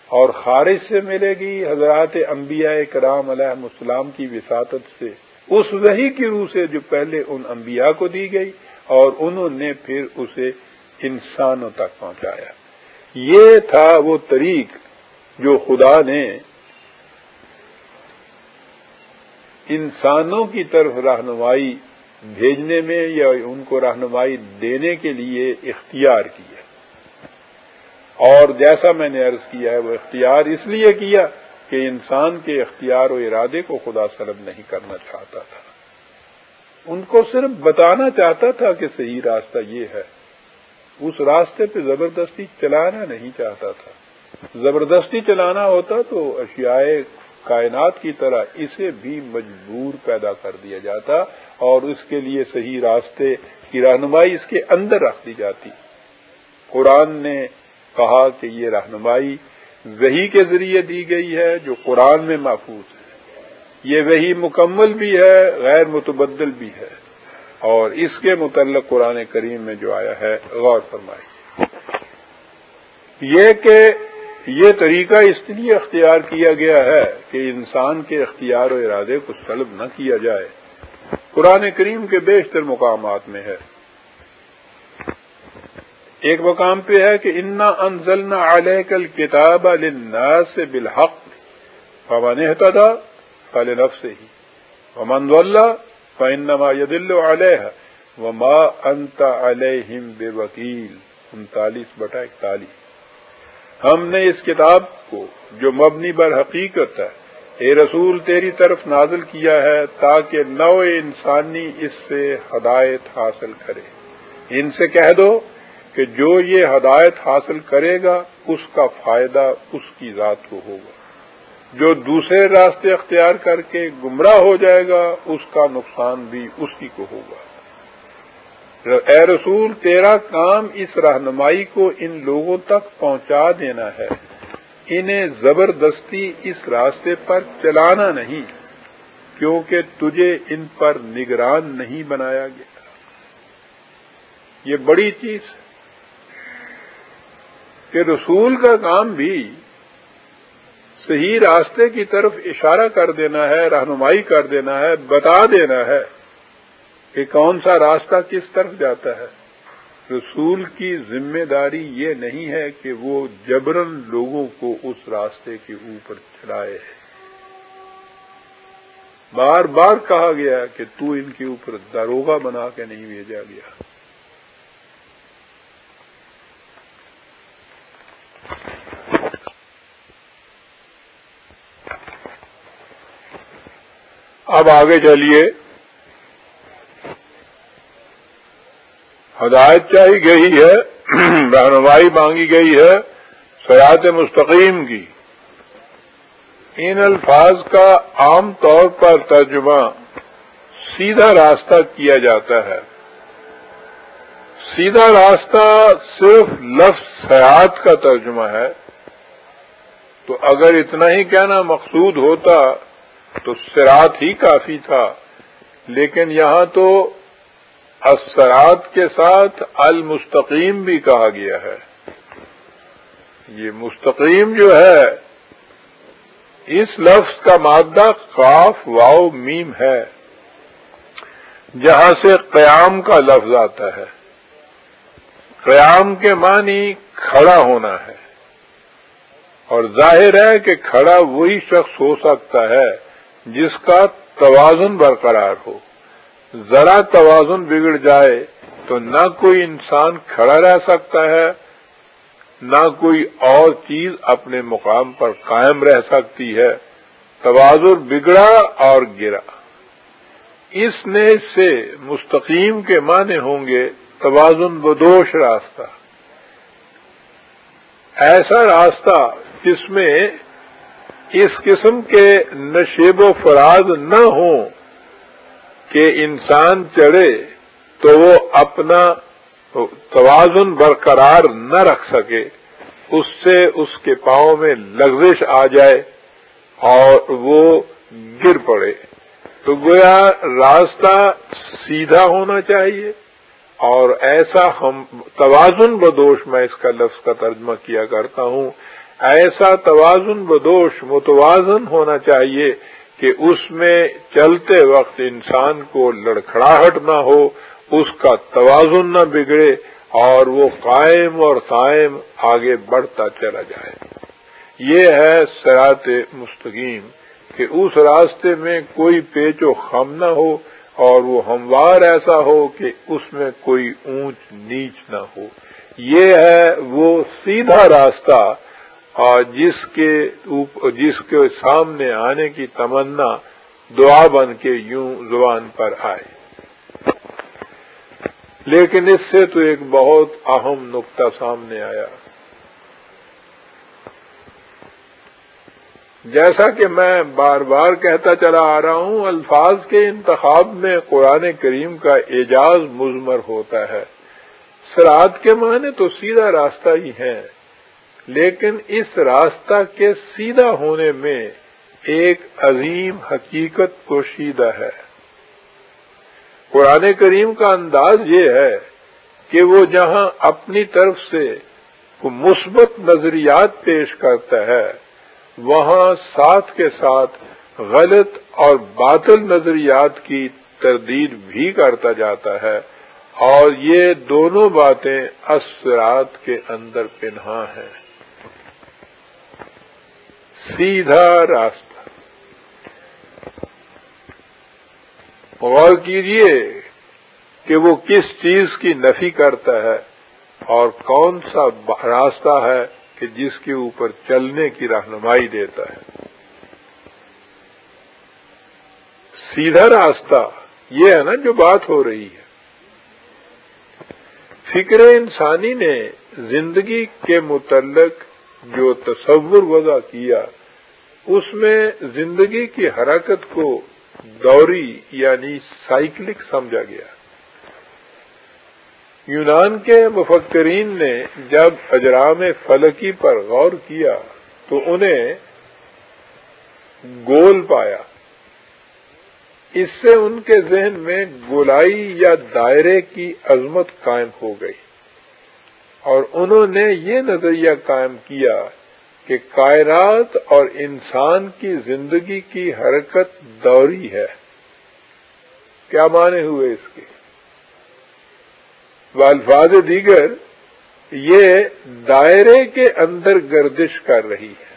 اور خارج سے ملے گی حضرات انبیاء کرام علیہ السلام کی وساطت سے۔ اس وہی کی روح سے جو پہلے ان انبیاء کو دی گئی اور انہوں نے پھر اسے انسانوں تک پہنچایا۔ یہ تھا وہ طریق جو خدا نے انسانوں کی طرف رہنمائی بھیجنے میں یا ان کو رہنمائی دینے کے لیے اختیار کیا۔ اور جیسا میں نے عرض کیا ہے، وہ اختیار اس لیے کیا کہ انسان کے اختیار و ارادے کو خدا سلم نہیں کرنا چاہتا تھا۔ ان کو صرف بتانا چاہتا تھا کہ صحیح راستہ یہ ہے۔ اس راستے پہ زبردستی چلانا نہیں چاہتا تھا۔ زبردستی چلانا ہوتا تو اشیاء کائنات کی طرح اسے بھی مجبور پیدا کر دیا جاتا اور اس کے لیے صحیح راستے کی رہنمائی اس کے اندر رکھ دی جاتی۔ قرآن نے کہا کہ یہ رہنمائی وہی کے ذریعے دی گئی ہے جو قرآن میں محفوظ ہے۔ یہ وہی مکمل بھی ہے، غیر متبدل بھی ہے۔ اور اس کے متعلق قرآن کریم میں جو آیا ہے، غور فرمائی یہ کہ یہ طریقہ اس لیے اختیار کیا گیا ہے کہ انسان کے اختیار و ارادے کو سلب نہ کیا جائے۔ قرآن کریم کے بیشتر مقامات میں ہے۔ ایک مقام پہ ہے کہ انا انزلنا علیہ کل کتاب الناس بالحق فمن احتدا فل نفس ہی ومن اللہ فنما ید علیہ وما انت علیہم بے وکیل انتالیس بٹا اکتالیس۔ ہم نے اس کتاب کو جو مبنی بر حقیقت ہے، اے رسول تیری طرف نازل کیا ہے تاکہ نو انسانی اس سے ہدایت حاصل کرے۔ ان سے کہہ دو کہ جو یہ ہدایت حاصل کرے گا، اس کا فائدہ اس کی ذات کو ہوگا۔ جو دوسرے راستے اختیار کر کے گمراہ ہو جائے گا، اس کا نقصان بھی اس کی کو ہوگا۔ اے رسول، تیرا کام اس رہنمائی کو ان لوگوں تک پہنچا دینا ہے۔ انہیں زبردستی اس راستے پر چلانا نہیں، کیونکہ تجھے ان پر نگران نہیں بنایا گیا۔ یہ بڑی چیز ہے۔ کہ رسول کا کام بھی صحیح راستے کی طرف اشارہ کر دینا ہے، رہنمائی کر دینا ہے، بتا دینا ہے کہ کون سا راستہ کس طرف جاتا ہے۔ رسول کی ذمہ داری یہ نہیں ہے کہ وہ جبرن لوگوں کو اس راستے کے اوپر چلائے۔ بار بار کہا گیا کہ تو ان کے اوپر داروگا بنا کے نہیں بھیجا گیا۔ اب آگے چلیے۔ ہدایت چاہی گئی ہے، رہنمائی مانگی گئی ہے سیاحت مستقیم کی۔ ان الفاظ کا عام طور پر ترجمہ سیدھا راستہ کیا جاتا ہے۔ سیدھا راستہ صرف لفظ سیاحت کا ترجمہ ہے۔ تو اگر اتنا ہی کہنا مقصود ہوتا تو سرات ہی کافی تھا۔ لیکن یہاں تو اثرات کے ساتھ المستقیم بھی کہا گیا ہے۔ یہ مستقیم جو ہے، اس لفظ کا مادہ قاف واؤ میم ہے، جہاں سے قیام کا لفظ آتا ہے۔ قیام کے معنی کھڑا ہونا ہے۔ اور ظاہر ہے کہ کھڑا وہی شخص ہو سکتا ہے۔ جس کا توازن برقرار ہو۔ ذرا توازن بگڑ جائے تو نہ کوئی انسان کھڑا رہ سکتا ہے، نہ کوئی اور چیز اپنے مقام پر قائم رہ سکتی ہے۔ توازن بگڑا اور گرا۔ اس نے سے مستقیم کے معنی ہوں گے توازن بدوش راستہ۔ ایسا راستہ جس میں اس قسم کے نشیب و فراز نہ ہوں کہ انسان چڑھے تو وہ اپنا توازن برقرار نہ رکھ سکے، اس سے اس کے پاؤں میں لغزش آ جائے اور وہ گر پڑے۔ تو گویا راستہ سیدھا ہونا چاہیے اور ایسا ہم توازن بدوش میں اس کا لفظ کا ترجمہ کیا کرتا ہوں۔ ایسا توازن بدوش متوازن ہونا چاہیے کہ اس میں چلتے وقت انسان کو لڑکھڑاہٹ نہ ہو، اس کا توازن نہ بگڑے اور وہ قائم اور قائم آگے بڑھتا چلا جائے۔ یہ ہے سرات مستقیم کہ اس راستے میں کوئی پیچ و خم نہ ہو اور وہ ہموار ایسا ہو کہ اس میں کوئی اونچ نیچ نہ ہو۔ یہ ہے وہ سیدھا راستہ اور جس کے جس کے سامنے آنے کی تمنا دعا بن کے یوں زبان پر آئے۔ لیکن اس سے تو ایک بہت اہم نقطہ سامنے آیا۔ جیسا کہ میں بار بار کہتا چلا آ رہا ہوں، الفاظ کے انتخاب میں قرآن کریم کا اعجاز مزمر ہوتا ہے۔ سراد کے معنی تو سیدھا راستہ ہی ہے لیکن اس راستہ کے سیدھا ہونے میں ایک عظیم حقیقت پوشیدہ ہے۔ قرآن کریم کا انداز یہ ہے کہ وہ جہاں اپنی طرف سے مثبت نظریات پیش کرتا ہے، وہاں ساتھ کے ساتھ غلط اور باطل نظریات کی تردید بھی کرتا جاتا ہے۔ اور یہ دونوں باتیں اثرات کے اندر پنہا ہیں۔ سیدھا راستہ۔ غور کیجیے کہ وہ کس چیز کی نفی کرتا ہے اور کون سا راستہ ہے کہ جس کے اوپر چلنے کی رہنمائی دیتا ہے۔ سیدھا راستہ یہ ہے نا جو بات ہو رہی ہے۔ فکر انسانی نے زندگی کے متعلق جو تصور وضع کیا اس میں زندگی کی حرکت کو دوری یعنی سائیکلک سمجھا گیا۔ یونان کے مفکرین نے جب اجرام فلکی پر غور کیا تو انہیں گول پایا۔ اس سے ان کے ذہن میں گولائی یا دائرے کی عظمت قائم ہو گئی اور انہوں نے یہ نظریہ قائم کیا کہ کائرات اور انسان کی زندگی کی حرکت دوری ہے۔ کیا معنی ہوئے اس کے؟ الفاظ دیگر، یہ دائرے کے اندر گردش کر رہی ہے۔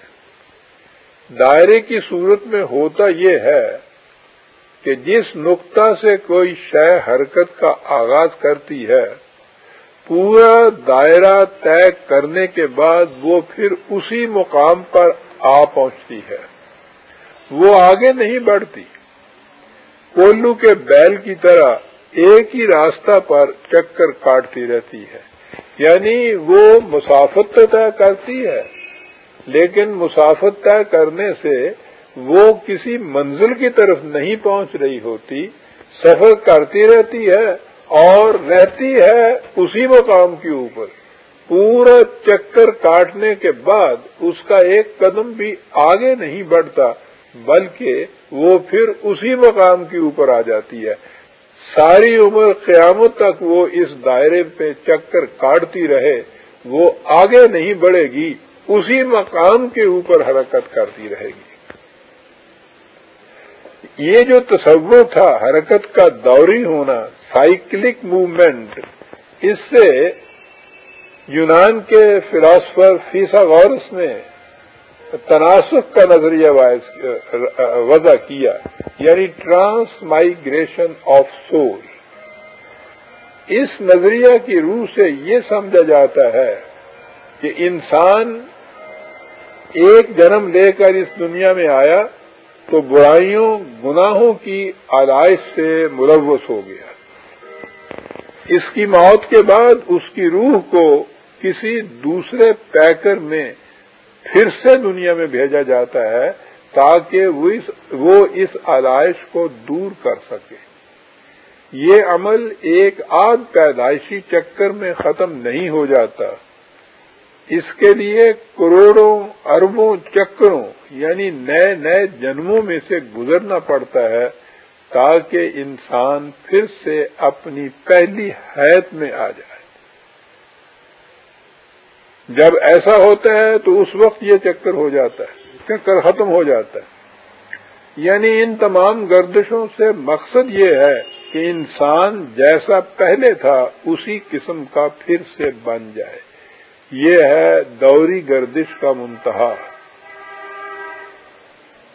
دائرے کی صورت میں ہوتا یہ ہے کہ جس نقطہ سے کوئی شے حرکت کا آغاز کرتی ہے پورا دائرہ طے کرنے کے بعد وہ پھر اسی مقام پر آ پہنچتی ہے۔ وہ آگے نہیں بڑھتی۔ کولو کے بیل کی طرح ایک ہی راستہ پر چکر کاٹتی رہتی ہے۔ یعنی وہ مسافت تو طے کرتی ہے، لیکن مسافت طے کرنے سے وہ کسی منزل کی طرف نہیں پہنچ رہی ہوتی، سفر کرتی رہتی ہے اور رہتی ہے اسی مقام کے اوپر۔ پورا چکر کاٹنے کے بعد اس کا ایک قدم بھی آگے نہیں بڑھتا، بلکہ وہ پھر اسی مقام کے اوپر آ جاتی ہے۔ ساری عمر قیامت تک وہ اس دائرے پہ چکر کاٹتی رہے، وہ آگے نہیں بڑھے گی، اسی مقام کے اوپر حرکت کرتی رہے گی۔ یہ جو تصور تھا، حرکت کا دوری ہونا سائیکلک موومنٹ اس سے یونان کے فلاسفر فیسا غورس نے تناسب کا نظریہ وضع کیا یعنی ٹرانس مائگریشن آف سول اس نظریہ کی روح سے یہ سمجھا جاتا ہے کہ انسان ایک جنم لے کر اس دنیا میں آیا تو برائیوں، گناہوں کی آلائش سے ملوث ہو گیا۔ اس کی موت کے بعد اس کی روح کو کسی دوسرے پیکر میں پھر سے دنیا میں بھیجا جاتا ہے تاکہ وہ اس آلائش کو دور کر سکے۔ یہ عمل ایک آدھ پیدائشی چکر میں ختم نہیں ہو جاتا۔ اس کے لیے کروڑوں، اربوں چکروں یعنی نئے نئے جنموں میں سے گزرنا پڑتا ہے تاکہ انسان پھر سے اپنی پہلی حیت میں آ جائے۔ جب ایسا ہوتا ہے تو اس وقت یہ چکر ہو جاتا ہے، چکر ختم ہو جاتا ہے۔ یعنی ان تمام گردشوں سے مقصد یہ ہے کہ انسان جیسا پہلے تھا، اسی قسم کا پھر سے بن جائے۔ یہ ہے دوری گردش کا منتہا۔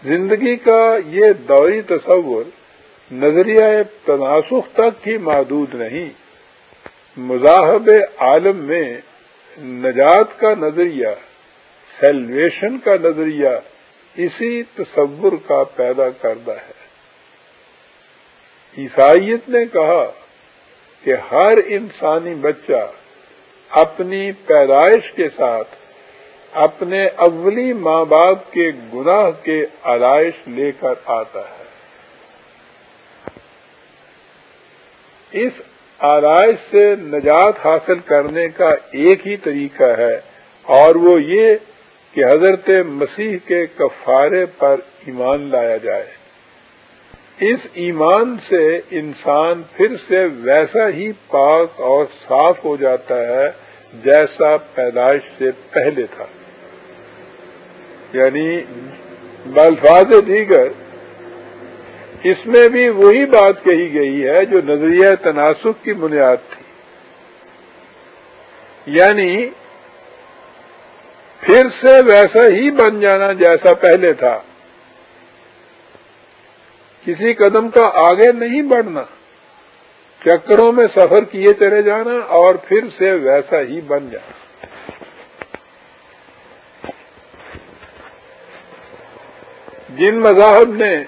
زندگی کا یہ دوری تصور نظریہ تناسخ تک ہی محدود نہیں، مذاہب عالم میں نجات کا نظریہ سیلویشن کا نظریہ اسی تصور کا پیدا کردہ ہے۔ عیسائیت نے کہا کہ ہر انسانی بچہ اپنی پیدائش کے ساتھ اپنے اولی ماں باپ کے گناہ کے آلائش لے کر آتا ہے۔ اس آرائش سے نجات حاصل کرنے کا ایک ہی طریقہ ہے، اور وہ یہ کہ حضرت مسیح کے کفارے پر ایمان لایا جائے۔ اس ایمان سے انسان پھر سے ویسا ہی پاک اور صاف ہو جاتا ہے جیسا پیدائش سے پہلے تھا۔ یعنی بلفاظ دیگر، اس میں بھی وہی بات کہی گئی ہے جو نظریہ تناسب کی بنیاد تھی۔ یعنی پھر سے ویسا ہی بن جانا جیسا پہلے تھا۔ کسی قدم کا آگے نہیں بڑھنا۔ چکروں میں سفر کیے چلے جانا اور پھر سے ویسا ہی بن جانا۔ جن مذاہب نے